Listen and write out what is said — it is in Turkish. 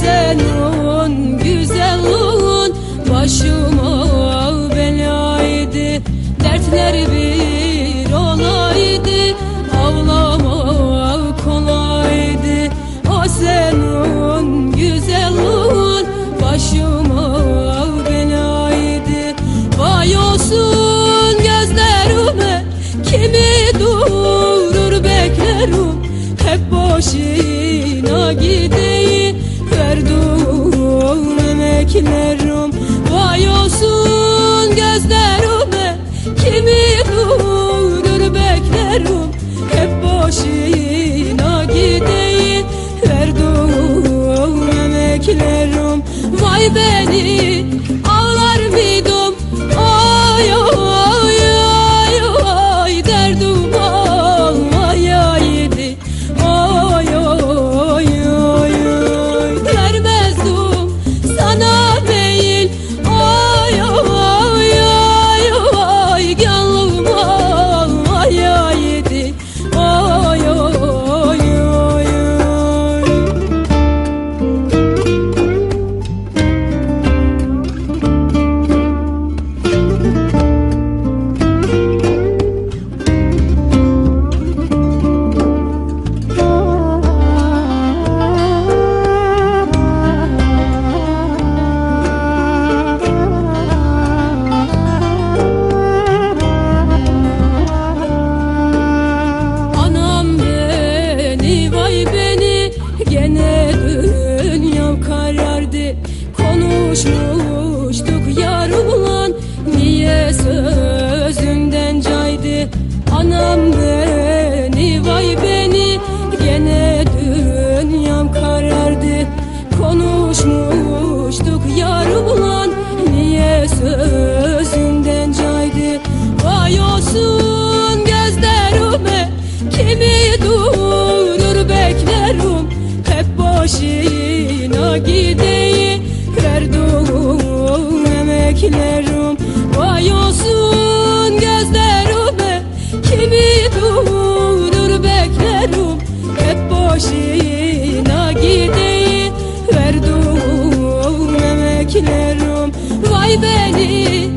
senin güzelliğin başıma belaydı Dertler bir olaydı. Ağlamak kolaydı. O senin güzelliğin başıma belaydı. Vay olsun gözlerime kimi durur beklerim. Hep boşuna beni. Ağlar Konuşmuştuk yar ulan niye sözümden caydı? Anam beni vay beni. Gene dünyam karardı. Konuşmuştuk yar ulan niye sözümden caydı? Vay olsun gözlerime kimi durur beklerim. Hep boşuna beklerim Vay olsun gözlerime kimi durur beklerim. Hep boşuna gideyim verdim emeklerim. Vay beni